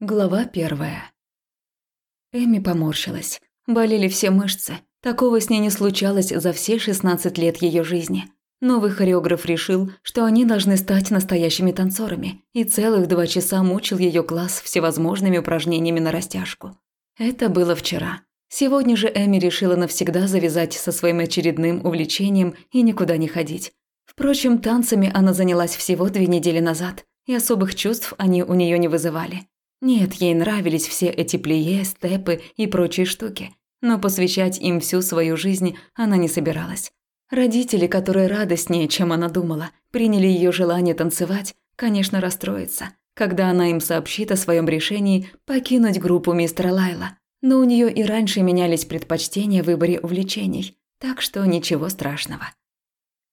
Глава первая. Эми поморщилась. Болели все мышцы. Такого с ней не случалось за все 16 лет ее жизни. Новый хореограф решил, что они должны стать настоящими танцорами, и целых два часа мучил ее класс всевозможными упражнениями на растяжку. Это было вчера. Сегодня же Эми решила навсегда завязать со своим очередным увлечением и никуда не ходить. Впрочем, танцами она занялась всего две недели назад, и особых чувств они у нее не вызывали. Нет, ей нравились все эти плие, степы и прочие штуки, но посвящать им всю свою жизнь она не собиралась. Родители, которые радостнее, чем она думала, приняли ее желание танцевать, конечно, расстроятся, когда она им сообщит о своем решении покинуть группу мистера Лайла. Но у нее и раньше менялись предпочтения в выборе увлечений, так что ничего страшного.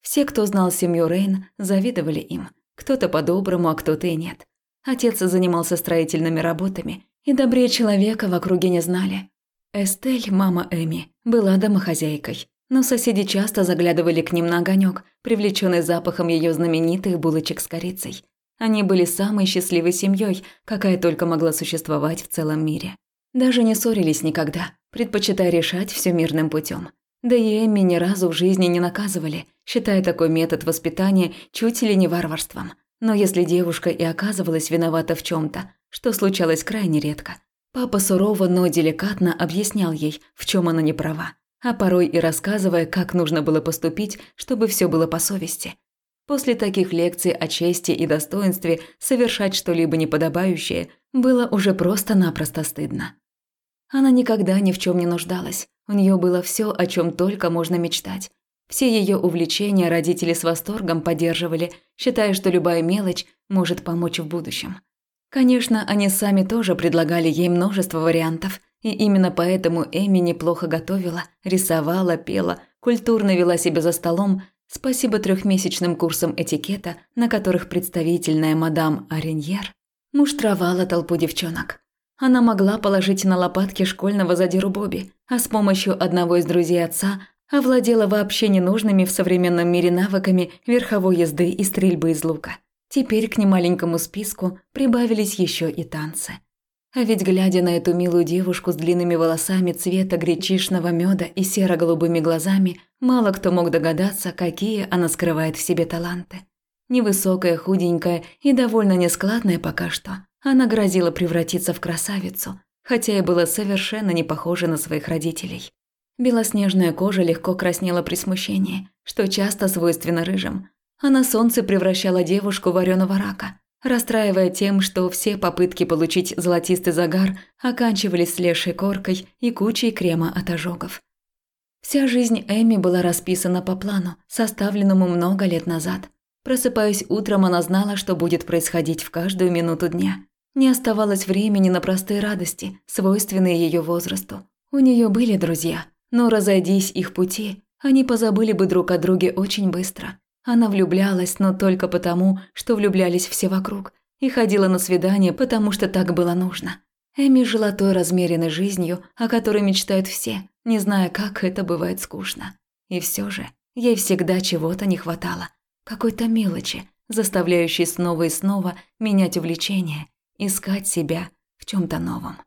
Все, кто знал семью Рейн, завидовали им. Кто-то по-доброму, а кто-то и нет. Отец занимался строительными работами, и добрее человека в округе не знали. Эстель, мама Эми, была домохозяйкой, но соседи часто заглядывали к ним на огонек, привлеченный запахом ее знаменитых булочек с корицей. Они были самой счастливой семьей, какая только могла существовать в целом мире. Даже не ссорились никогда, предпочитая решать все мирным путем. Да и Эми ни разу в жизни не наказывали, считая такой метод воспитания чуть ли не варварством – но если девушка и оказывалась виновата в чем то что случалось крайне редко, папа сурово, но деликатно объяснял ей, в чем она не права, а порой и рассказывая, как нужно было поступить, чтобы все было по совести. После таких лекций о чести и достоинстве совершать что-либо неподобающее было уже просто-напросто стыдно. Она никогда ни в чем не нуждалась. У нее было все, о чем только можно мечтать. Все ее увлечения родители с восторгом поддерживали, считая, что любая мелочь может помочь в будущем. Конечно, они сами тоже предлагали ей множество вариантов, и именно поэтому Эми неплохо готовила, рисовала, пела, культурно вела себя за столом, спасибо трехмесячным курсам этикета, на которых представительная мадам Ареньер муштровала толпу девчонок. Она могла положить на лопатки школьного задиру Бобби, а с помощью одного из друзей отца овладела вообще ненужными в современном мире навыками верховой езды и стрельбы из лука. Теперь к немаленькому списку прибавились еще и танцы. А ведь глядя на эту милую девушку с длинными волосами цвета гречишного меда и серо-голубыми глазами, мало кто мог догадаться, какие она скрывает в себе таланты. Невысокая, худенькая и довольно нескладная пока что, она грозила превратиться в красавицу, хотя и была совершенно не похожа на своих родителей. Белоснежная кожа легко краснела при смущении, что часто свойственно рыжим, а на солнце превращала девушку в вареного рака, расстраивая тем, что все попытки получить золотистый загар оканчивались слезшей коркой и кучей крема от ожогов. Вся жизнь Эми была расписана по плану, составленному много лет назад. Просыпаясь утром, она знала, что будет происходить в каждую минуту дня. Не оставалось времени на простые радости, свойственные ее возрасту. У нее были друзья, но разойдись их пути, они позабыли бы друг о друге очень быстро. Она влюблялась, но только потому, что влюблялись все вокруг, и ходила на свидания, потому что так было нужно. Эми жила той размеренной жизнью, о которой мечтают все, не зная, как это бывает скучно. И все же ей всегда чего-то не хватало, какой-то мелочи, заставляющей снова и снова менять увлечение, искать себя в чем то новом.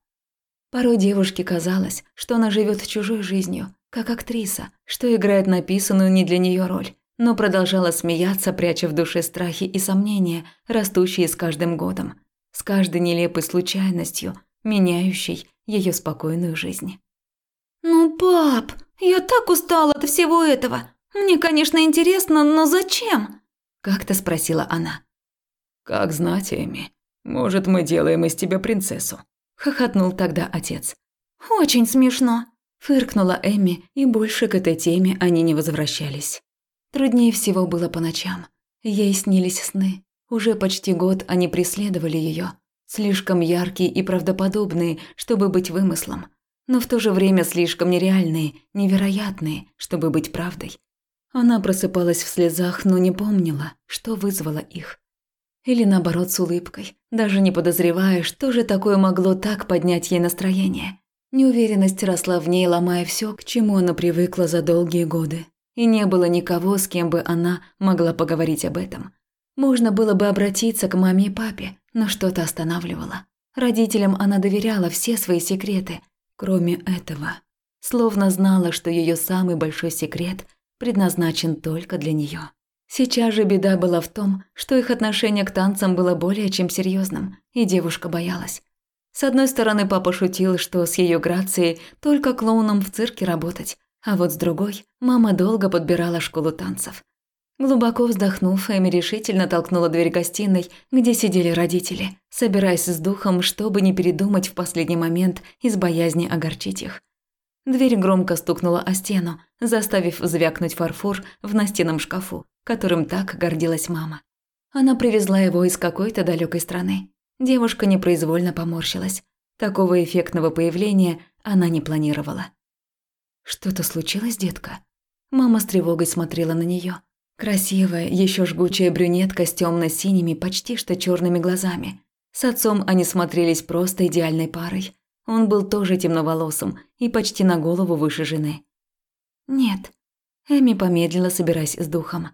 Порой девушке казалось, что она живет чужой жизнью, как актриса, что играет написанную не для нее роль, но продолжала смеяться, пряча в душе страхи и сомнения, растущие с каждым годом, с каждой нелепой случайностью, меняющей ее спокойную жизнь. «Ну, пап, я так устала от всего этого. Мне, конечно, интересно, но зачем?» – как-то спросила она. «Как знать, Эми. Может, мы делаем из тебя принцессу хохотнул тогда отец. Очень смешно, фыркнула Эми, и больше к этой теме они не возвращались. Труднее всего было по ночам. Ей снились сны. Уже почти год они преследовали ее, слишком яркие и правдоподобные, чтобы быть вымыслом, но в то же время слишком нереальные, невероятные, чтобы быть правдой. Она просыпалась в слезах, но не помнила, что вызвало их. Или наоборот с улыбкой, даже не подозревая, что же такое могло так поднять ей настроение. Неуверенность росла в ней, ломая все, к чему она привыкла за долгие годы. И не было никого, с кем бы она могла поговорить об этом. Можно было бы обратиться к маме и папе, но что-то останавливало. Родителям она доверяла все свои секреты, кроме этого. Словно знала, что ее самый большой секрет предназначен только для нее. Сейчас же беда была в том, что их отношение к танцам было более чем серьезным, и девушка боялась. С одной стороны, папа шутил, что с ее грацией только клоуном в цирке работать, а вот с другой, мама долго подбирала школу танцев. Глубоко вздохнув, Эми решительно толкнула дверь гостиной, где сидели родители, собираясь с духом, чтобы не передумать в последний момент из боязни огорчить их. Дверь громко стукнула о стену, заставив звякнуть фарфор в настенном шкафу, которым так гордилась мама. Она привезла его из какой-то далекой страны. Девушка непроизвольно поморщилась. Такого эффектного появления она не планировала. «Что-то случилось, детка?» Мама с тревогой смотрела на нее. Красивая, еще жгучая брюнетка с темно-синими, почти что черными глазами. С отцом они смотрелись просто идеальной парой. Он был тоже темноволосым и почти на голову выше жены. «Нет». Эми помедлила, собираясь с духом.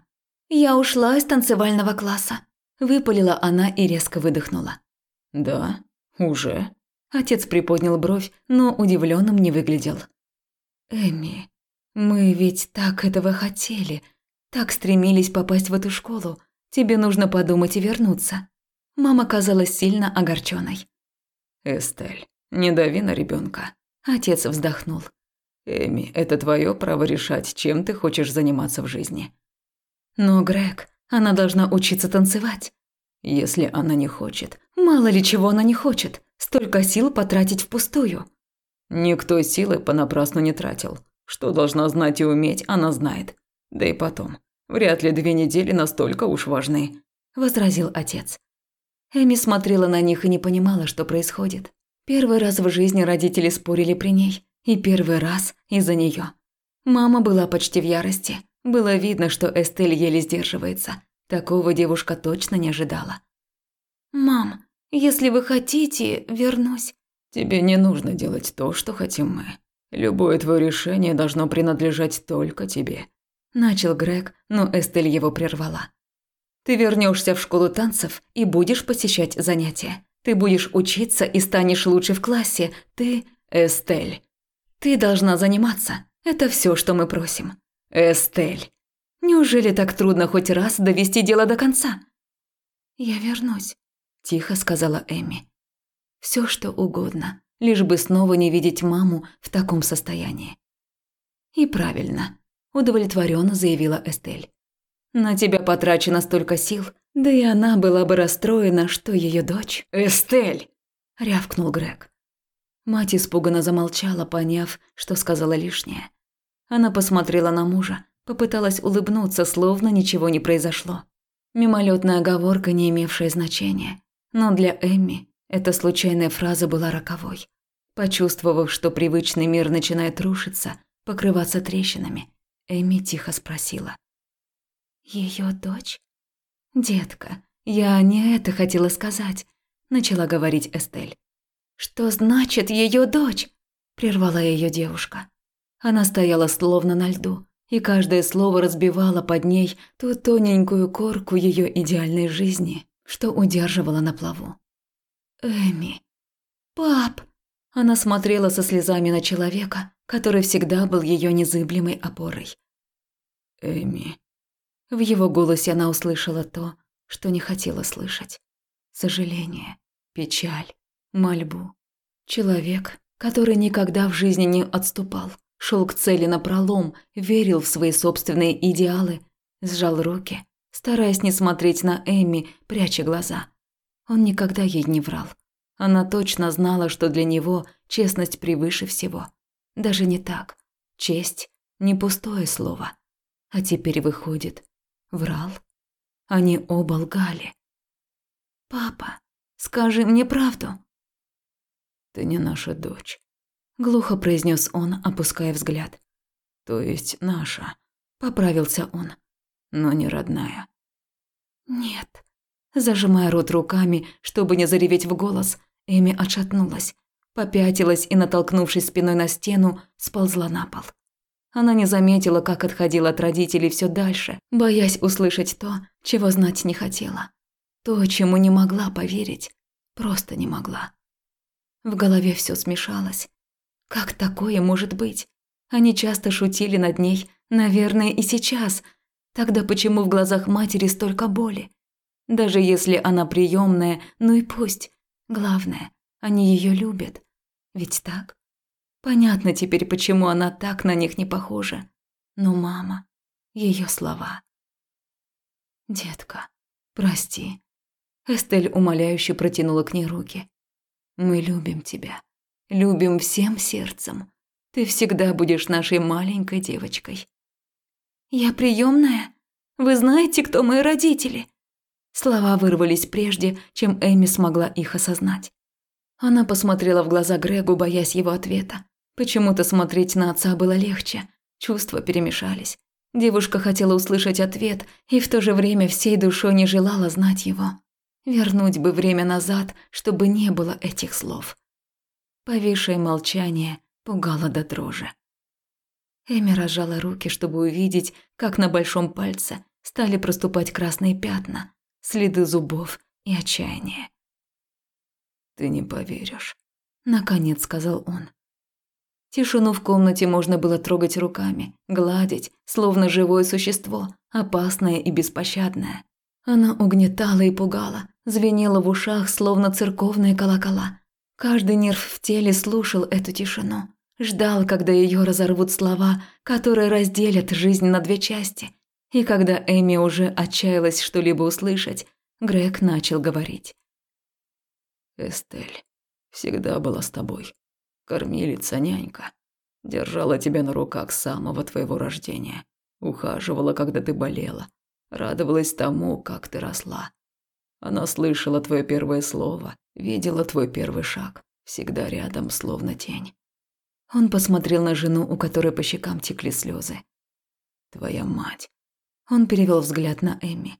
«Я ушла из танцевального класса», – выпалила она и резко выдохнула. «Да, уже?» Отец приподнял бровь, но удивленным не выглядел. «Эми, мы ведь так этого хотели, так стремились попасть в эту школу. Тебе нужно подумать и вернуться». Мама казалась сильно огорченной. «Эстель, не дави на ребенка. Отец вздохнул. «Эми, это твое право решать, чем ты хочешь заниматься в жизни». «Но, Грег, она должна учиться танцевать». «Если она не хочет». «Мало ли чего она не хочет. Столько сил потратить впустую». «Никто силы понапрасну не тратил. Что должна знать и уметь, она знает. Да и потом, вряд ли две недели настолько уж важны», – возразил отец. Эми смотрела на них и не понимала, что происходит. Первый раз в жизни родители спорили при ней, и первый раз из-за нее. Мама была почти в ярости. Было видно, что Эстель еле сдерживается. Такого девушка точно не ожидала. «Мам, если вы хотите, вернусь». «Тебе не нужно делать то, что хотим мы. Любое твое решение должно принадлежать только тебе», Начал Грег, но Эстель его прервала. «Ты вернешься в школу танцев и будешь посещать занятия. Ты будешь учиться и станешь лучше в классе. Ты, Эстель. Ты должна заниматься. Это все, что мы просим. Эстель. Неужели так трудно хоть раз довести дело до конца?» «Я вернусь», – тихо сказала Эми. Все, что угодно, лишь бы снова не видеть маму в таком состоянии. И правильно удовлетворенно заявила Эстель. На тебя потрачено столько сил, да и она была бы расстроена, что ее дочь. Эстель! рявкнул Грег. Мать испуганно замолчала, поняв, что сказала лишнее. Она посмотрела на мужа, попыталась улыбнуться, словно ничего не произошло. Мимолетная оговорка, не имевшая значения. Но для Эмми эта случайная фраза была роковой. Почувствовав, что привычный мир начинает рушиться, покрываться трещинами, Эми тихо спросила. Ее дочь? Детка, я не это хотела сказать, начала говорить Эстель. Что значит ее дочь? прервала ее девушка. Она стояла словно на льду, и каждое слово разбивало под ней ту тоненькую корку ее идеальной жизни, что удерживала на плаву. Эми. Пап. Она смотрела со слезами на человека, который всегда был ее незыблемой опорой. Эми. В его голосе она услышала то, что не хотела слышать. Сожаление, печаль, мольбу. Человек, который никогда в жизни не отступал, шел к цели напролом, верил в свои собственные идеалы, сжал руки, стараясь не смотреть на Эми, пряча глаза. Он никогда ей не врал. Она точно знала, что для него честность превыше всего. Даже не так. Честь – не пустое слово. А теперь выходит, врал. Они оба лгали. «Папа, скажи мне правду». «Ты не наша дочь», – глухо произнес он, опуская взгляд. «То есть наша», – поправился он. «Но не родная». «Нет». Зажимая рот руками, чтобы не зареветь в голос, Эми отшатнулась попятилась и, натолкнувшись спиной на стену, сползла на пол. Она не заметила, как отходила от родителей все дальше, боясь услышать то, чего знать не хотела. То, чему не могла поверить, просто не могла. В голове все смешалось. Как такое может быть? Они часто шутили над ней, наверное, и сейчас. Тогда почему в глазах матери столько боли? Даже если она приемная, ну и пусть. Главное, они ее любят. Ведь так? Понятно теперь, почему она так на них не похожа. Но мама, ее слова. «Детка, прости». Эстель умоляюще протянула к ней руки. «Мы любим тебя. Любим всем сердцем. Ты всегда будешь нашей маленькой девочкой». «Я приемная? Вы знаете, кто мои родители?» Слова вырвались прежде, чем Эми смогла их осознать. Она посмотрела в глаза Грегу, боясь его ответа. Почему-то смотреть на отца было легче. Чувства перемешались. Девушка хотела услышать ответ и в то же время всей душой не желала знать его. Вернуть бы время назад, чтобы не было этих слов. Повисшее молчание пугало до дрожи. Эми разжала руки, чтобы увидеть, как на большом пальце стали проступать красные пятна, следы зубов и отчаяния. «Ты не поверишь», – наконец сказал он. Тишину в комнате можно было трогать руками, гладить, словно живое существо, опасное и беспощадное. Она угнетала и пугала, звенела в ушах, словно церковные колокола. Каждый нерв в теле слушал эту тишину, ждал, когда ее разорвут слова, которые разделят жизнь на две части. И когда Эми уже отчаялась что-либо услышать, Грег начал говорить. «Эстель всегда была с тобой кормилица, нянька. Держала тебя на руках с самого твоего рождения. Ухаживала, когда ты болела. Радовалась тому, как ты росла. Она слышала твое первое слово, видела твой первый шаг. Всегда рядом, словно тень. Он посмотрел на жену, у которой по щекам текли слезы. Твоя мать. Он перевел взгляд на Эми.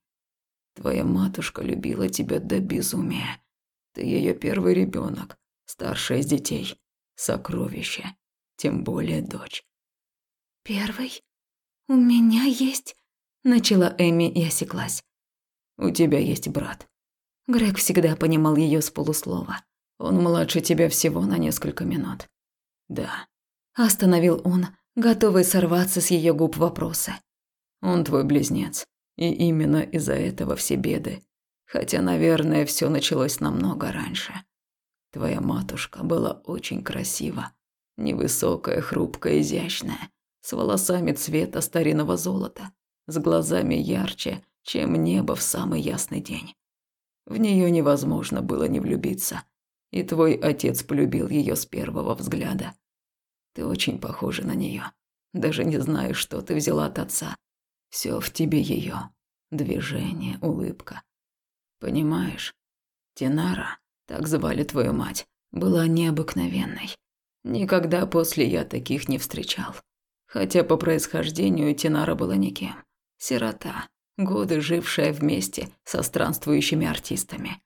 Твоя матушка любила тебя до безумия. Ты ее первый ребенок, старшая из детей. Сокровище. Тем более дочь. «Первый? У меня есть...» Начала Эми и осеклась. «У тебя есть брат». Грег всегда понимал ее с полуслова. «Он младше тебя всего на несколько минут». «Да». Остановил он, готовый сорваться с ее губ вопросы. «Он твой близнец, и именно из-за этого все беды. Хотя, наверное, все началось намного раньше. Твоя матушка была очень красива. Невысокая, хрупкая, изящная, с волосами цвета старинного золота, с глазами ярче, чем небо в самый ясный день. В нее невозможно было не влюбиться, и твой отец полюбил ее с первого взгляда. Ты очень похожа на нее. Даже не знаю, что ты взяла от отца. Все в тебе ее. Движение, улыбка. Понимаешь, Тинара так звали твою мать, была необыкновенной. Никогда после я таких не встречал. Хотя по происхождению Тинара была никем. Сирота, годы жившая вместе со странствующими артистами.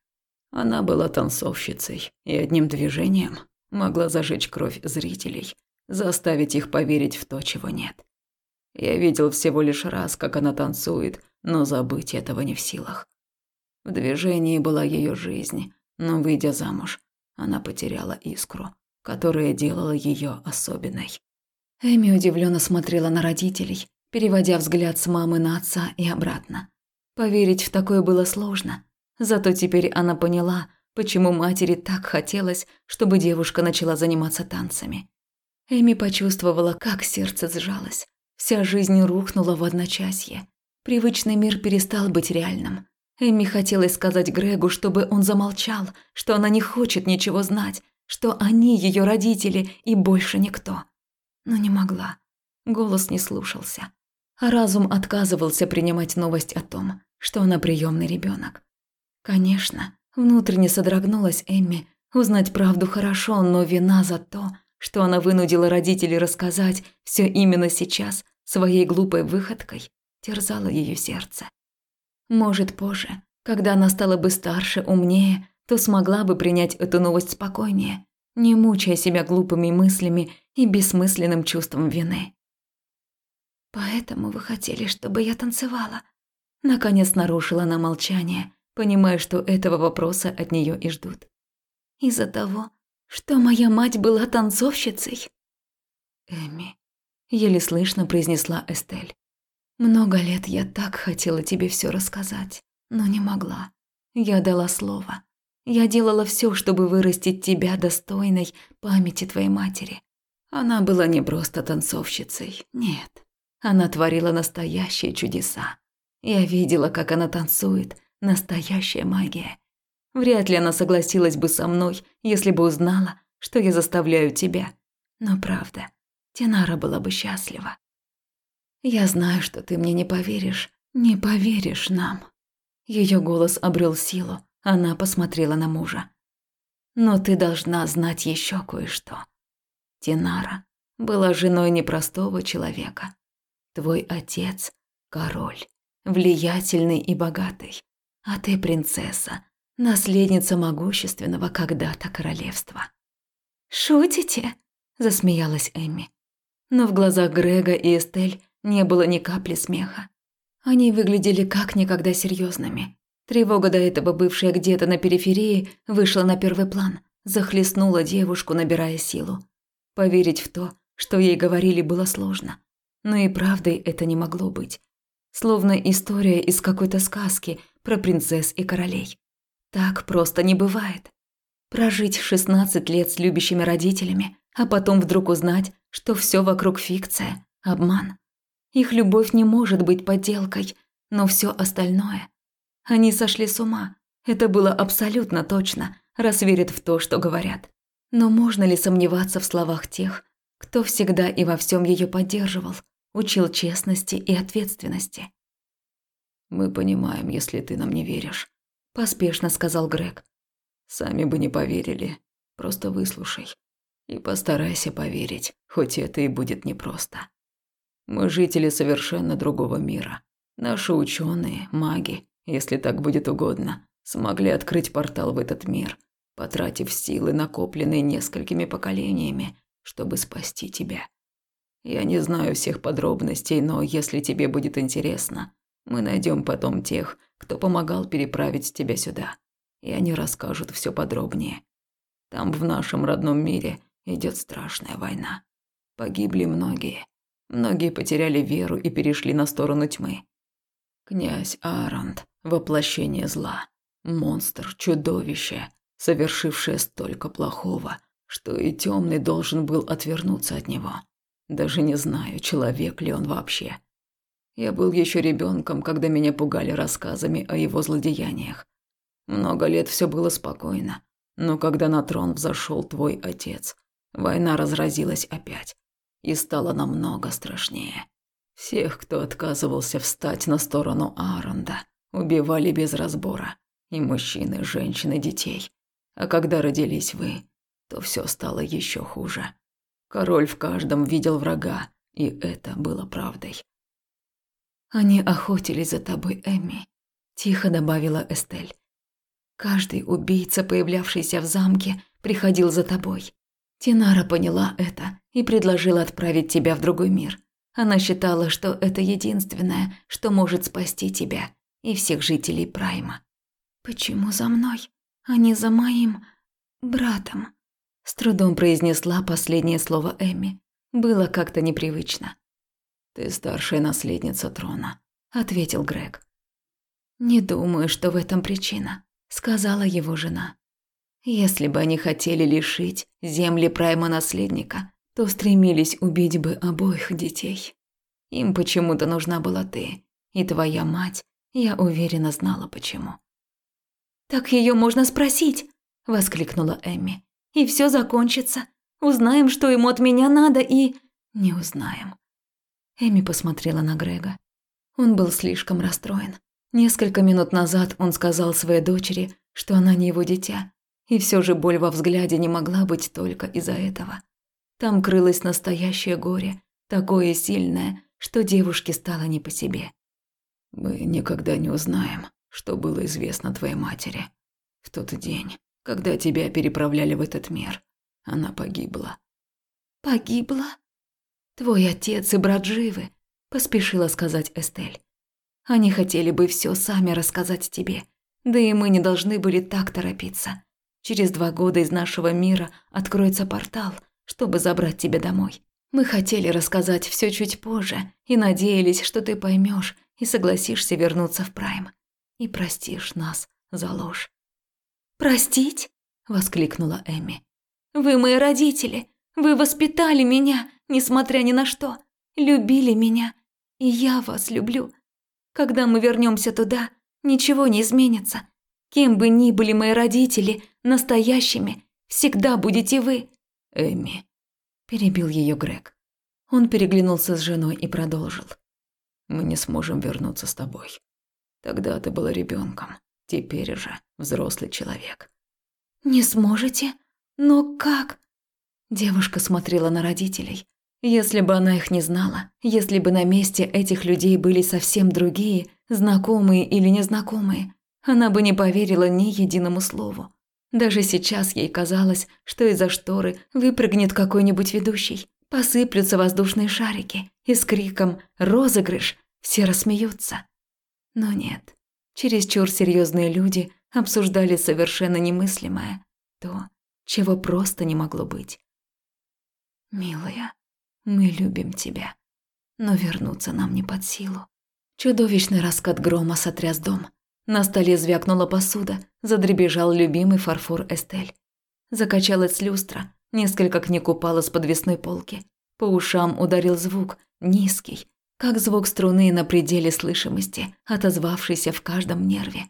Она была танцовщицей и одним движением могла зажечь кровь зрителей, заставить их поверить в то, чего нет. Я видел всего лишь раз, как она танцует, но забыть этого не в силах. В движении была ее жизнь, но, выйдя замуж, она потеряла искру, которая делала ее особенной. Эми удивленно смотрела на родителей, переводя взгляд с мамы на отца и обратно. Поверить в такое было сложно. Зато теперь она поняла, почему матери так хотелось, чтобы девушка начала заниматься танцами. Эми почувствовала, как сердце сжалось. Вся жизнь рухнула в одночасье. Привычный мир перестал быть реальным. Эми хотелось сказать Грегу, чтобы он замолчал, что она не хочет ничего знать, что они ее родители и больше никто. Но не могла. Голос не слушался. А разум отказывался принимать новость о том, что она приемный ребенок. Конечно, внутренне содрогнулась Эми. Узнать правду хорошо, но вина за то, что она вынудила родителей рассказать все именно сейчас, своей глупой выходкой, терзала ее сердце. Может, позже, когда она стала бы старше, умнее, то смогла бы принять эту новость спокойнее, не мучая себя глупыми мыслями и бессмысленным чувством вины. «Поэтому вы хотели, чтобы я танцевала?» Наконец нарушила она молчание, понимая, что этого вопроса от нее и ждут. «Из-за того, Что моя мать была танцовщицей? Эми, еле слышно произнесла Эстель. Много лет я так хотела тебе все рассказать, но не могла. Я дала слово. Я делала все, чтобы вырастить тебя достойной памяти твоей матери. Она была не просто танцовщицей, нет. Она творила настоящие чудеса. Я видела, как она танцует, настоящая магия. Вряд ли она согласилась бы со мной, если бы узнала, что я заставляю тебя. Но правда, Тинара была бы счастлива. Я знаю, что ты мне не поверишь, не поверишь нам. Ее голос обрел силу, она посмотрела на мужа. Но ты должна знать еще кое-что. Тинара была женой непростого человека. Твой отец – король, влиятельный и богатый, а ты принцесса, наследница могущественного когда-то королевства. «Шутите?» – засмеялась Эмми. Но в глазах Грега и Эстель не было ни капли смеха. Они выглядели как никогда серьезными. Тревога до этого, бывшая где-то на периферии, вышла на первый план, захлестнула девушку, набирая силу. Поверить в то, что ей говорили, было сложно. Но и правдой это не могло быть. Словно история из какой-то сказки про принцесс и королей. Так просто не бывает. Прожить 16 лет с любящими родителями, а потом вдруг узнать, что все вокруг фикция, обман. Их любовь не может быть подделкой, но все остальное. Они сошли с ума. Это было абсолютно точно, раз верят в то, что говорят. Но можно ли сомневаться в словах тех, кто всегда и во всем ее поддерживал, учил честности и ответственности? «Мы понимаем, если ты нам не веришь», – поспешно сказал Грег. «Сами бы не поверили. Просто выслушай. И постарайся поверить, хоть это и будет непросто. Мы жители совершенно другого мира. Наши ученые, маги, если так будет угодно, смогли открыть портал в этот мир, потратив силы, накопленные несколькими поколениями, чтобы спасти тебя. Я не знаю всех подробностей, но если тебе будет интересно, мы найдем потом тех, кто помогал переправить тебя сюда, и они расскажут все подробнее. Там, в нашем родном мире, идет страшная война. Погибли многие. Многие потеряли веру и перешли на сторону тьмы. Князь Арант – воплощение зла. Монстр, чудовище, совершившее столько плохого, что и темный должен был отвернуться от него. Даже не знаю, человек ли он вообще. Я был еще ребенком, когда меня пугали рассказами о его злодеяниях. Много лет все было спокойно, но когда на трон взошел твой отец, война разразилась опять и стало намного страшнее. Всех, кто отказывался встать на сторону Ааронда, убивали без разбора. И мужчин, и женщин, и детей. А когда родились вы, то все стало еще хуже. Король в каждом видел врага, и это было правдой. «Они охотились за тобой, Эмми», – тихо добавила Эстель. «Каждый убийца, появлявшийся в замке, приходил за тобой. Тинара поняла это и предложила отправить тебя в другой мир. Она считала, что это единственное, что может спасти тебя и всех жителей Прайма. «Почему за мной, а не за моим братом?» С трудом произнесла последнее слово Эми. Было как-то непривычно. «Ты старшая наследница трона», – ответил Грег. «Не думаю, что в этом причина», – сказала его жена. Если бы они хотели лишить земли прайма наследника, то стремились убить бы обоих детей. Им почему-то нужна была ты, и твоя мать, я уверена, знала почему. «Так ее можно спросить», – воскликнула Эмми. «И все закончится. Узнаем, что ему от меня надо, и...» «Не узнаем». Эми посмотрела на Грега. Он был слишком расстроен. Несколько минут назад он сказал своей дочери, что она не его дитя, и все же боль во взгляде не могла быть только из-за этого. Там крылось настоящее горе, такое сильное, что девушке стало не по себе. «Мы никогда не узнаем, что было известно твоей матери. В тот день, когда тебя переправляли в этот мир, она погибла». «Погибла? Твой отец и брат живы», – поспешила сказать Эстель. «Они хотели бы все сами рассказать тебе, да и мы не должны были так торопиться. Через два года из нашего мира откроется портал, чтобы забрать тебя домой. Мы хотели рассказать все чуть позже и надеялись, что ты поймешь и согласишься вернуться в Прайм. И простишь нас за ложь. «Простить?» – воскликнула Эми. «Вы мои родители. Вы воспитали меня, несмотря ни на что. Любили меня. И я вас люблю. Когда мы вернемся туда, ничего не изменится. Кем бы ни были мои родители, настоящими, всегда будете вы. Эми, перебил ее Грег. Он переглянулся с женой и продолжил. Мы не сможем вернуться с тобой. Тогда ты была ребенком, теперь же взрослый человек. Не сможете? Но как? Девушка смотрела на родителей. Если бы она их не знала, если бы на месте этих людей были совсем другие, знакомые или незнакомые, она бы не поверила ни единому слову. Даже сейчас ей казалось, что из-за шторы выпрыгнет какой-нибудь ведущий, посыплются воздушные шарики, и с криком «Розыгрыш!» все рассмеются. Но нет, чересчур серьезные люди обсуждали совершенно немыслимое, то, чего просто не могло быть. «Милая, мы любим тебя, но вернуться нам не под силу». Чудовищный раскат грома сотряс дом. На столе звякнула посуда, задребежал любимый фарфор Эстель. Закачалась люстра, несколько книг упало с подвесной полки. По ушам ударил звук, низкий, как звук струны на пределе слышимости, отозвавшийся в каждом нерве.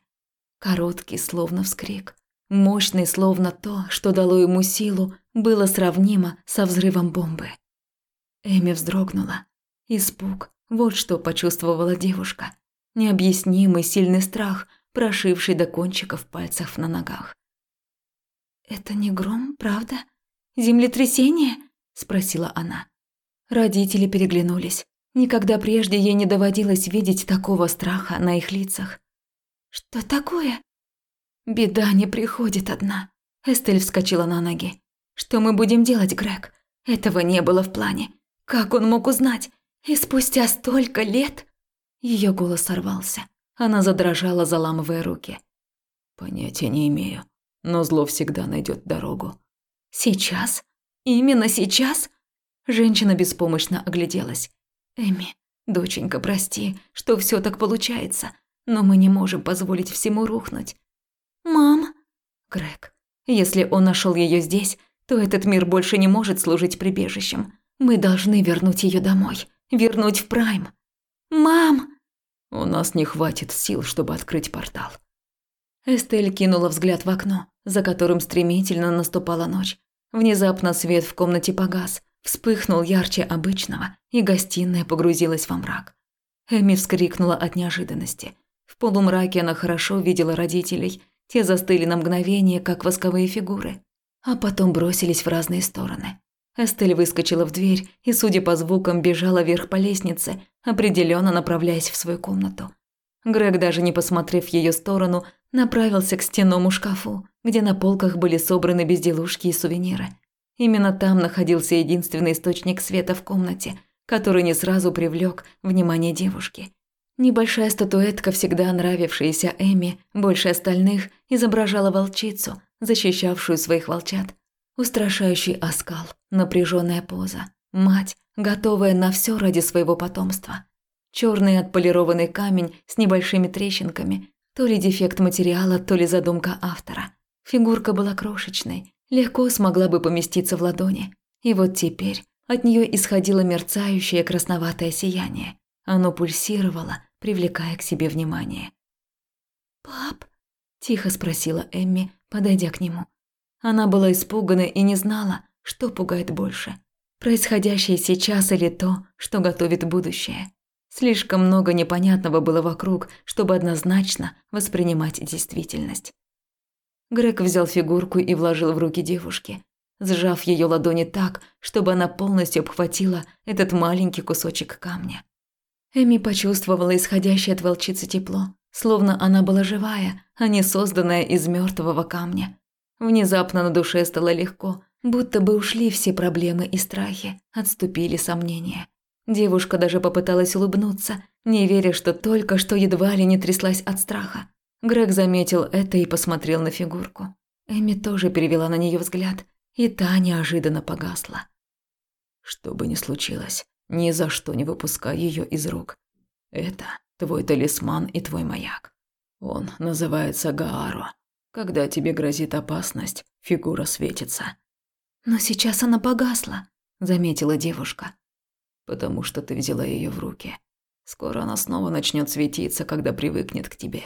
Короткий, словно вскрик. Мощный, словно то, что дало ему силу, было сравнимо со взрывом бомбы. Эми вздрогнула. Испуг, вот что почувствовала девушка необъяснимый сильный страх, прошивший до кончиков пальцев на ногах. «Это не гром, правда? Землетрясение?» – спросила она. Родители переглянулись. Никогда прежде ей не доводилось видеть такого страха на их лицах. «Что такое?» «Беда не приходит одна». Эстель вскочила на ноги. «Что мы будем делать, Грег? Этого не было в плане. Как он мог узнать? И спустя столько лет...» Ее голос сорвался. Она задрожала, заламывая руки. Понятия не имею, но зло всегда найдет дорогу. Сейчас? Именно сейчас? Женщина беспомощно огляделась. Эми, доченька, прости, что все так получается, но мы не можем позволить всему рухнуть. Мам, Грег, если он нашел ее здесь, то этот мир больше не может служить прибежищем. Мы должны вернуть ее домой, вернуть в Прайм. «Мам!» «У нас не хватит сил, чтобы открыть портал». Эстель кинула взгляд в окно, за которым стремительно наступала ночь. Внезапно свет в комнате погас, вспыхнул ярче обычного, и гостиная погрузилась во мрак. Эми вскрикнула от неожиданности. В полумраке она хорошо видела родителей. Те застыли на мгновение, как восковые фигуры, а потом бросились в разные стороны. Эстель выскочила в дверь и, судя по звукам, бежала вверх по лестнице, определенно направляясь в свою комнату. Грег, даже не посмотрев в ее сторону, направился к стенному шкафу, где на полках были собраны безделушки и сувениры. Именно там находился единственный источник света в комнате, который не сразу привлек внимание девушки. Небольшая статуэтка, всегда нравившаяся Эми, больше остальных, изображала волчицу, защищавшую своих волчат. Устрашающий оскал, напряженная поза, мать, готовая на все ради своего потомства. Черный отполированный камень с небольшими трещинками, то ли дефект материала, то ли задумка автора. Фигурка была крошечной, легко смогла бы поместиться в ладони. И вот теперь от нее исходило мерцающее красноватое сияние. Оно пульсировало, привлекая к себе внимание. «Пап?» – тихо спросила Эмми, подойдя к нему. Она была испугана и не знала, что пугает больше. Происходящее сейчас или то, что готовит будущее. Слишком много непонятного было вокруг, чтобы однозначно воспринимать действительность. Грег взял фигурку и вложил в руки девушки, сжав ее ладони так, чтобы она полностью обхватила этот маленький кусочек камня. Эми почувствовала исходящее от волчицы тепло, словно она была живая, а не созданная из мертвого камня. Внезапно на душе стало легко, будто бы ушли все проблемы и страхи, отступили сомнения. Девушка даже попыталась улыбнуться, не веря, что только что едва ли не тряслась от страха. Грег заметил это и посмотрел на фигурку. Эми тоже перевела на нее взгляд, и та неожиданно погасла. Что бы ни случилось, ни за что не выпускай ее из рук. Это твой талисман и твой маяк. Он называется Гааро. Когда тебе грозит опасность, фигура светится. Но сейчас она погасла, заметила девушка. Потому что ты взяла ее в руки. Скоро она снова начнет светиться, когда привыкнет к тебе.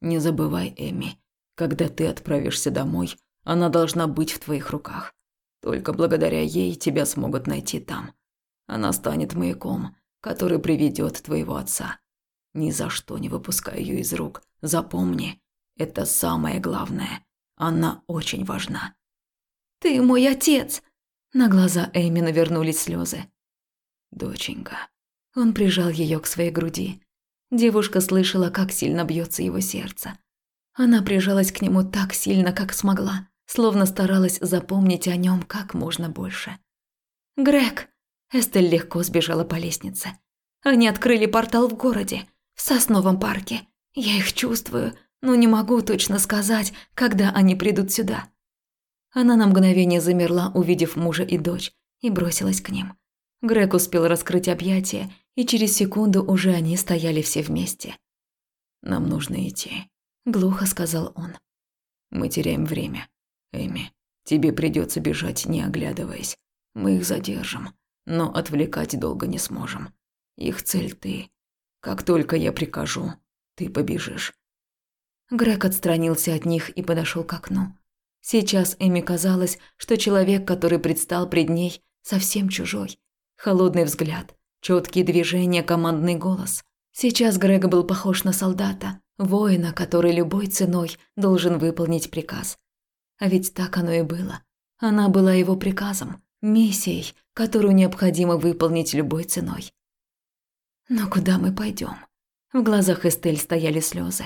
Не забывай, Эми, когда ты отправишься домой, она должна быть в твоих руках. Только благодаря ей тебя смогут найти там. Она станет маяком, который приведет твоего отца. Ни за что не выпускай ее из рук. Запомни, это самое главное. Она очень важна. Ты мой отец. На глаза Эми навернулись слезы. Доченька. Он прижал ее к своей груди. Девушка слышала, как сильно бьется его сердце. Она прижалась к нему так сильно, как смогла, словно старалась запомнить о нем как можно больше. «Грег!» Эстель легко сбежала по лестнице. «Они открыли портал в городе, в Сосновом парке. Я их чувствую, но не могу точно сказать, когда они придут сюда». Она на мгновение замерла, увидев мужа и дочь, и бросилась к ним. Грег успел раскрыть объятия, и через секунду уже они стояли все вместе. «Нам нужно идти», – глухо сказал он. «Мы теряем время. Эми, тебе придется бежать, не оглядываясь. Мы их задержим, но отвлекать долго не сможем. Их цель ты. Как только я прикажу, ты побежишь». Грег отстранился от них и подошел к окну. Сейчас Эми казалось, что человек, который предстал пред ней, совсем чужой. Холодный взгляд, четкие движения, командный голос. Сейчас Грег был похож на солдата, воина, который любой ценой должен выполнить приказ. А ведь так оно и было. Она была его приказом, миссией, которую необходимо выполнить любой ценой. Но куда мы пойдем? В глазах Эстель стояли слезы.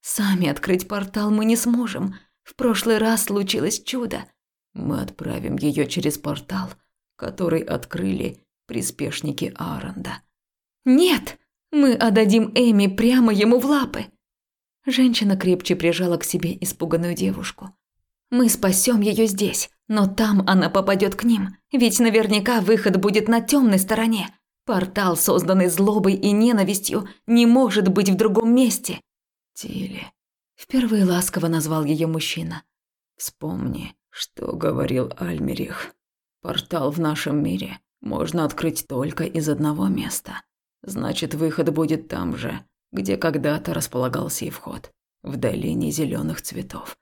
Сами открыть портал мы не сможем. В прошлый раз случилось чудо. Мы отправим ее через портал, который открыли приспешники Ааронда. Нет, мы отдадим Эми прямо ему в лапы. Женщина крепче прижала к себе испуганную девушку. Мы спасем ее здесь, но там она попадет к ним, ведь наверняка выход будет на темной стороне. Портал, созданный злобой и ненавистью, не может быть в другом месте. Тилли. Впервые ласково назвал ее мужчина. Вспомни, что говорил Альмерих. Портал в нашем мире можно открыть только из одного места. Значит, выход будет там же, где когда-то располагался и вход, в долине зеленых цветов.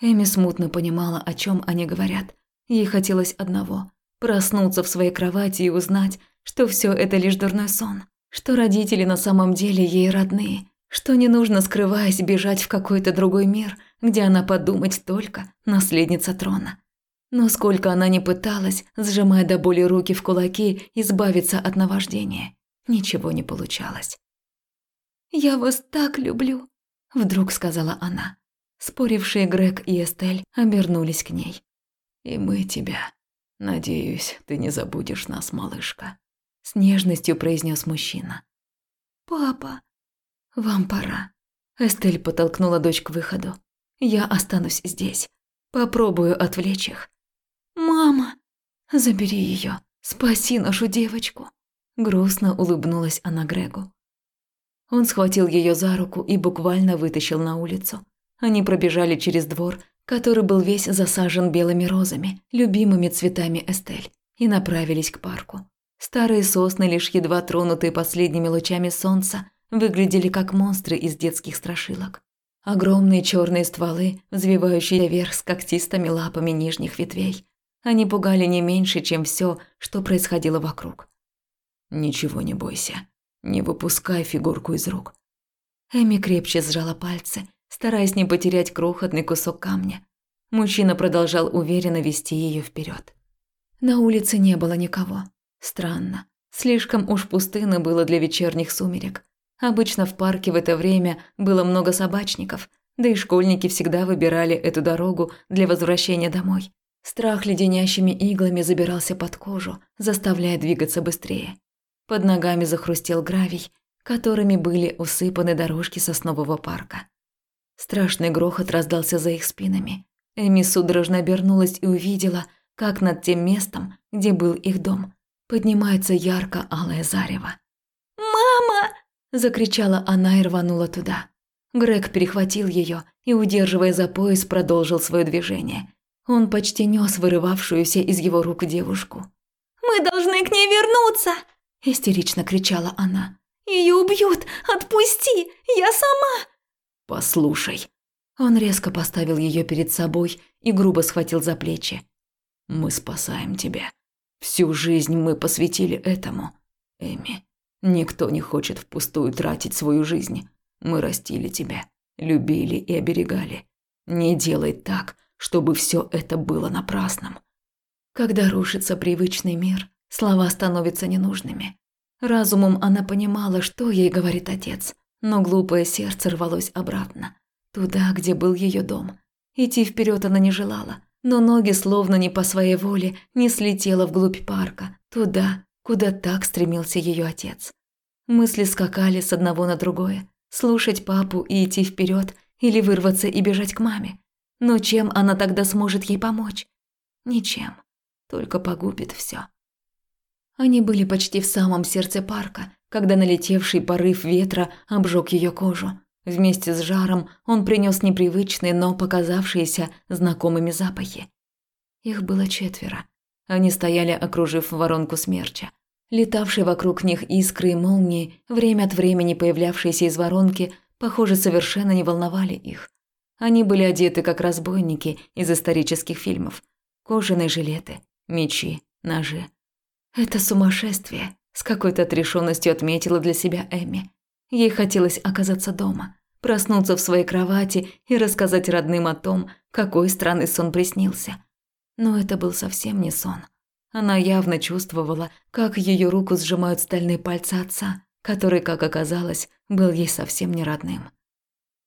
Эми смутно понимала, о чем они говорят. Ей хотелось одного – проснуться в своей кровати и узнать, что все это лишь дурной сон, что родители на самом деле ей родные, что не нужно, скрываясь, бежать в какой-то другой мир, где она подумать только наследница трона. Но сколько она не пыталась, сжимая до боли руки в кулаки, избавиться от наваждения, ничего не получалось. «Я вас так люблю», – вдруг сказала она. Спорившие Грег и Эстель обернулись к ней. «И мы тебя. Надеюсь, ты не забудешь нас, малышка», – с нежностью произнес мужчина. «Папа, вам пора». Эстель подтолкнула дочь к выходу. «Я останусь здесь. Попробую отвлечь их». «Забери ее. Спаси нашу девочку». Грустно улыбнулась она Грегу. Он схватил ее за руку и буквально вытащил на улицу. Они пробежали через двор, который был весь засажен белыми розами, любимыми цветами Эстель, и направились к парку. Старые сосны, лишь едва тронутые последними лучами солнца, выглядели как монстры из детских страшилок. Огромные черные стволы, взвивающие вверх с когтистыми лапами нижних ветвей. Они пугали не меньше, чем все, что происходило вокруг. «Ничего не бойся. Не выпускай фигурку из рук». Эми крепче сжала пальцы, стараясь не потерять крохотный кусок камня. Мужчина продолжал уверенно вести ее вперед. На улице не было никого. Странно. Слишком уж пустынно было для вечерних сумерек. Обычно в парке в это время было много собачников, да и школьники всегда выбирали эту дорогу для возвращения домой. Страх леденящими иглами забирался под кожу, заставляя двигаться быстрее. Под ногами захрустел гравий, которыми были усыпаны дорожки соснового парка. Страшный грохот раздался за их спинами. Эми судорожно обернулась и увидела, как над тем местом, где был их дом, поднимается ярко-алое зарево. «Мама!» – закричала она и рванула туда. Грег перехватил ее и, удерживая за пояс, продолжил свое движение. Он почти нес вырывавшуюся из его рук девушку. «Мы должны к ней вернуться!» – истерично кричала она. «Ее убьют! Отпусти! Я сама!» «Послушай!» Он резко поставил ее перед собой и грубо схватил за плечи. «Мы спасаем тебя. Всю жизнь мы посвятили этому, Эми. Никто не хочет впустую тратить свою жизнь. Мы растили тебя, любили и оберегали. Не делай так, чтобы все это было напрасным. Когда рушится привычный мир, слова становятся ненужными. Разумом она понимала, что ей говорит отец, но глупое сердце рвалось обратно, туда, где был ее дом. Идти вперед она не желала, но ноги, словно не по своей воле, не слетела вглубь парка, туда, куда так стремился ее отец. Мысли скакали с одного на другое, слушать папу и идти вперед или вырваться и бежать к маме. Но чем она тогда сможет ей помочь? Ничем, только погубит все. Они были почти в самом сердце парка, когда налетевший порыв ветра обжег ее кожу. Вместе с жаром он принес непривычные, но показавшиеся знакомыми запахи. Их было четверо. Они стояли, окружив воронку смерча. Летавшие вокруг них искры и молнии, время от времени появлявшиеся из воронки, похоже, совершенно не волновали их. Они были одеты как разбойники из исторических фильмов. Кожаные жилеты, мечи, ножи. Это сумасшествие, с какой-то отрешенностью отметила для себя Эми. Ей хотелось оказаться дома, проснуться в своей кровати и рассказать родным о том, какой странный сон приснился. Но это был совсем не сон. Она явно чувствовала, как ее руку сжимают стальные пальцы отца, который, как оказалось, был ей совсем не родным.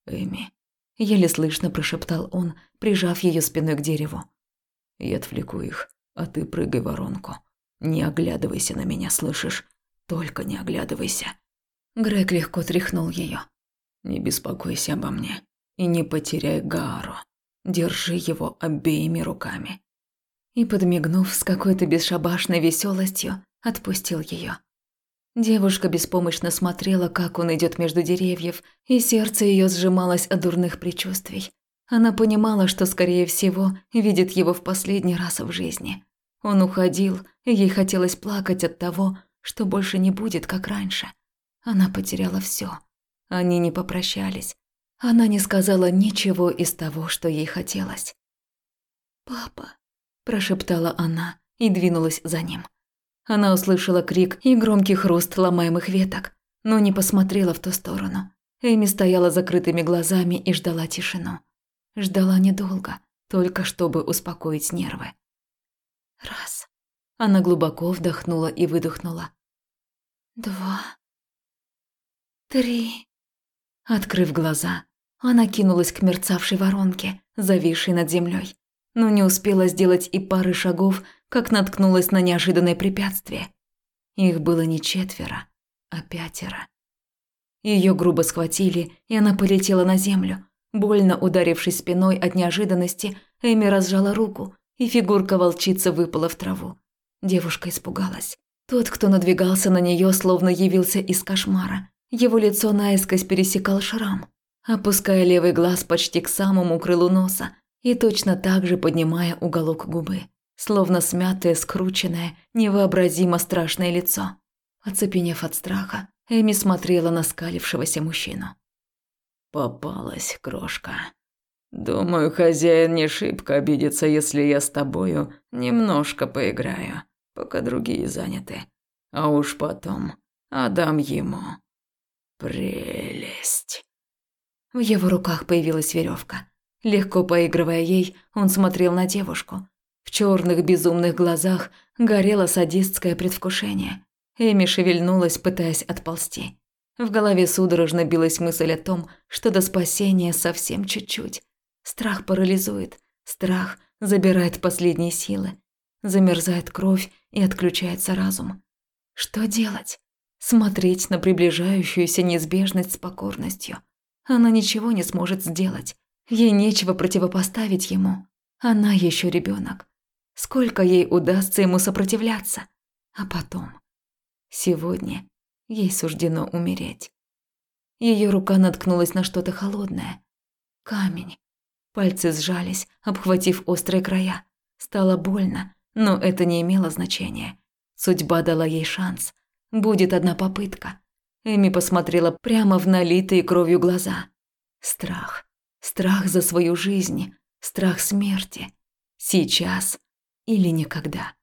«Эми», – еле слышно прошептал он, прижав ее спиной к дереву. «Я отвлеку их, а ты прыгай в воронку. Не оглядывайся на меня, слышишь? Только не оглядывайся». Грег легко тряхнул ее. «Не беспокойся обо мне и не потеряй Гаару. Держи его обеими руками и, подмигнув с какой-то бесшабашной веселостью, отпустил ее. Девушка беспомощно смотрела, как он идет между деревьев, и сердце ее сжималось от дурных предчувствий. Она понимала, что, скорее всего, видит его в последний раз в жизни. Он уходил, и ей хотелось плакать от того, что больше не будет, как раньше. Она потеряла все. Они не попрощались. Она не сказала ничего из того, что ей хотелось. «Папа», прошептала она и двинулась за ним. Она услышала крик и громкий хруст ломаемых веток, но не посмотрела в ту сторону. Эми стояла закрытыми глазами и ждала тишину. Ждала недолго, только чтобы успокоить нервы. Раз. Она глубоко вдохнула и выдохнула. Два. Три. Открыв глаза, она кинулась к мерцавшей воронке, зависшей над землей но не успела сделать и пары шагов, как наткнулась на неожиданное препятствие. Их было не четверо, а пятеро. Ее грубо схватили, и она полетела на землю. Больно ударившись спиной от неожиданности, Эми разжала руку, и фигурка волчицы выпала в траву. Девушка испугалась. Тот, кто надвигался на нее, словно явился из кошмара. Его лицо наискось пересекал шрам, опуская левый глаз почти к самому крылу носа, и точно так же поднимая уголок губы, словно смятое, скрученное, невообразимо страшное лицо. Оцепенев от страха, Эми смотрела на скалившегося мужчину. «Попалась, крошка. Думаю, хозяин не шибко обидится, если я с тобою немножко поиграю, пока другие заняты. А уж потом отдам ему. Прелесть». В его руках появилась веревка. Легко поигрывая ей, он смотрел на девушку. В черных безумных глазах горело садистское предвкушение. Эми шевельнулась, пытаясь отползти. В голове судорожно билась мысль о том, что до спасения совсем чуть-чуть. Страх парализует, страх забирает последние силы. Замерзает кровь и отключается разум. Что делать? Смотреть на приближающуюся неизбежность с покорностью. Она ничего не сможет сделать. Ей нечего противопоставить ему. Она еще ребенок. Сколько ей удастся ему сопротивляться? А потом? Сегодня ей суждено умереть. Ее рука наткнулась на что-то холодное. Камень. Пальцы сжались, обхватив острые края. Стало больно, но это не имело значения. Судьба дала ей шанс. Будет одна попытка. Эми посмотрела прямо в налитые кровью глаза. Страх. Страх за свою жизнь. Страх смерти. Сейчас или никогда.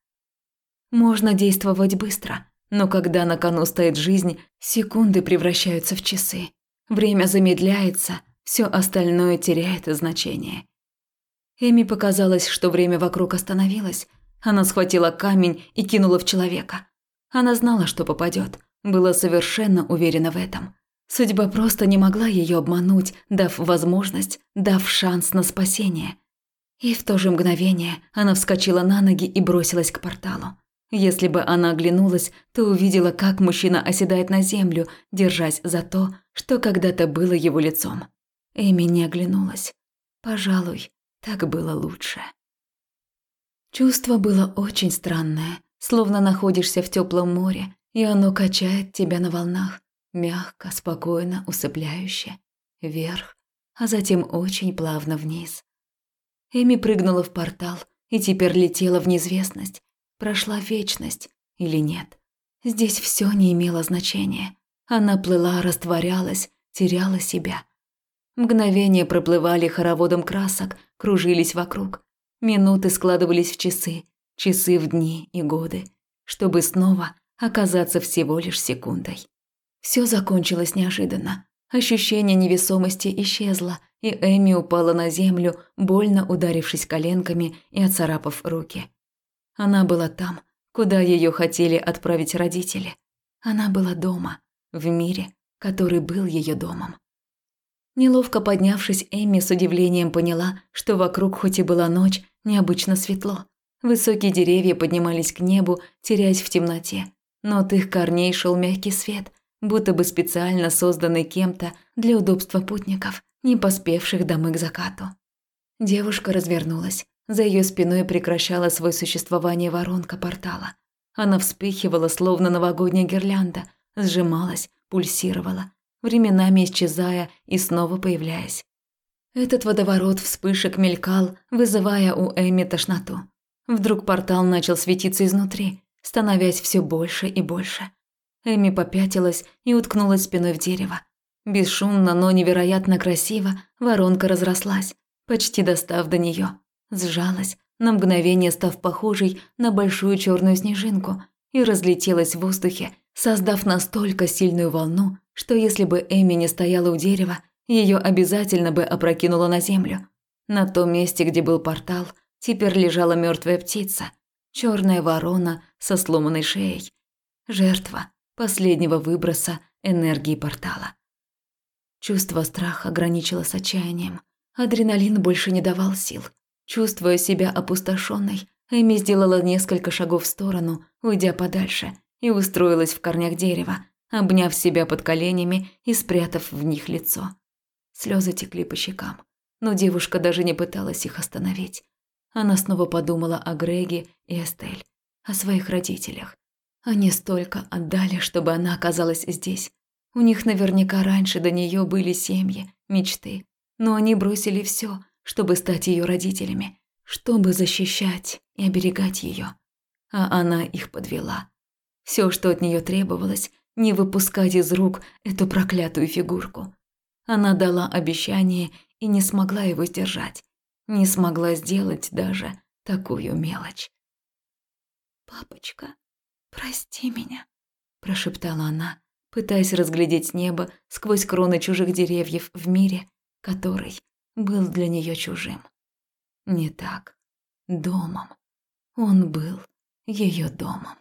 Можно действовать быстро, но когда на кону стоит жизнь, секунды превращаются в часы. Время замедляется, все остальное теряет значение. Эми показалось, что время вокруг остановилось. Она схватила камень и кинула в человека. Она знала, что попадет, была совершенно уверена в этом. Судьба просто не могла ее обмануть, дав возможность, дав шанс на спасение. И в то же мгновение она вскочила на ноги и бросилась к порталу. Если бы она оглянулась, то увидела, как мужчина оседает на землю, держась за то, что когда-то было его лицом. Эми не оглянулась. Пожалуй, так было лучше. Чувство было очень странное, словно находишься в теплом море, и оно качает тебя на волнах, мягко, спокойно, усыпляюще, вверх, а затем очень плавно вниз. Эми прыгнула в портал и теперь летела в неизвестность. Прошла вечность или нет. Здесь все не имело значения. Она плыла, растворялась, теряла себя. Мгновения проплывали хороводом красок, кружились вокруг. Минуты складывались в часы, часы в дни и годы, чтобы снова оказаться всего лишь секундой. Все закончилось неожиданно. Ощущение невесомости исчезло, и Эми упала на землю, больно ударившись коленками и оцарапав руки. Она была там, куда ее хотели отправить родители. Она была дома, в мире, который был ее домом. Неловко поднявшись, Эми с удивлением поняла, что вокруг хоть и была ночь, необычно светло. Высокие деревья поднимались к небу, теряясь в темноте, но от их корней шел мягкий свет, будто бы специально созданный кем-то для удобства путников, не поспевших домой к закату. Девушка развернулась. За ее спиной прекращала свое существование воронка портала. Она вспыхивала, словно новогодняя гирлянда, сжималась, пульсировала, временами исчезая и снова появляясь. Этот водоворот вспышек мелькал, вызывая у Эми тошноту. Вдруг портал начал светиться изнутри, становясь все больше и больше. Эми попятилась и уткнулась спиной в дерево. Бесшумно, но невероятно красиво воронка разрослась, почти достав до нее, сжалась, на мгновение став похожей на большую черную снежинку и разлетелась в воздухе, создав настолько сильную волну, что если бы Эми не стояла у дерева, ее обязательно бы опрокинуло на землю. На том месте, где был портал, теперь лежала мертвая птица, черная ворона со сломанной шеей. Жертва последнего выброса энергии портала. Чувство страха ограничило с отчаянием. Адреналин больше не давал сил. Чувствуя себя опустошенной, Эми сделала несколько шагов в сторону, уйдя подальше, и устроилась в корнях дерева, обняв себя под коленями и спрятав в них лицо. Слезы текли по щекам, но девушка даже не пыталась их остановить. Она снова подумала о Греге и Эстель, о своих родителях. Они столько отдали, чтобы она оказалась здесь, у них наверняка раньше до нее были семьи, мечты, но они бросили все, чтобы стать ее родителями, чтобы защищать и оберегать ее. А она их подвела. Все, что от нее требовалось, не выпускать из рук эту проклятую фигурку. Она дала обещание и не смогла его сдержать. Не смогла сделать даже такую мелочь. «Папочка, прости меня», – прошептала она, пытаясь разглядеть небо сквозь кроны чужих деревьев в мире, который был для нее чужим. Не так. Домом. Он был ее домом.